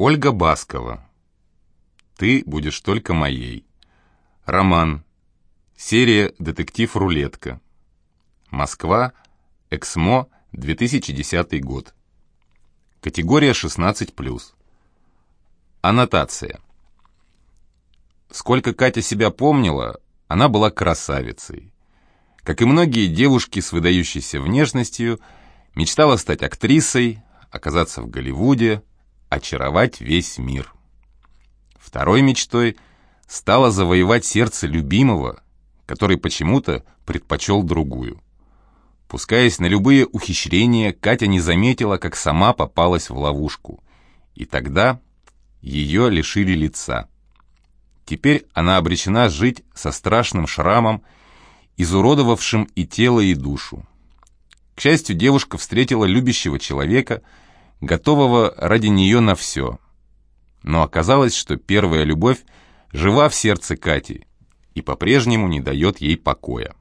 Ольга Баскова. Ты будешь только моей. Роман. Серия «Детектив Рулетка». Москва. Эксмо. 2010 год. Категория 16+. Аннотация. Сколько Катя себя помнила, она была красавицей. Как и многие девушки с выдающейся внешностью, мечтала стать актрисой, оказаться в Голливуде, очаровать весь мир. Второй мечтой стало завоевать сердце любимого, который почему-то предпочел другую. Пускаясь на любые ухищрения, Катя не заметила, как сама попалась в ловушку. И тогда ее лишили лица. Теперь она обречена жить со страшным шрамом, изуродовавшим и тело, и душу. К счастью, девушка встретила любящего человека – готового ради нее на все. Но оказалось, что первая любовь жива в сердце Кати и по-прежнему не дает ей покоя.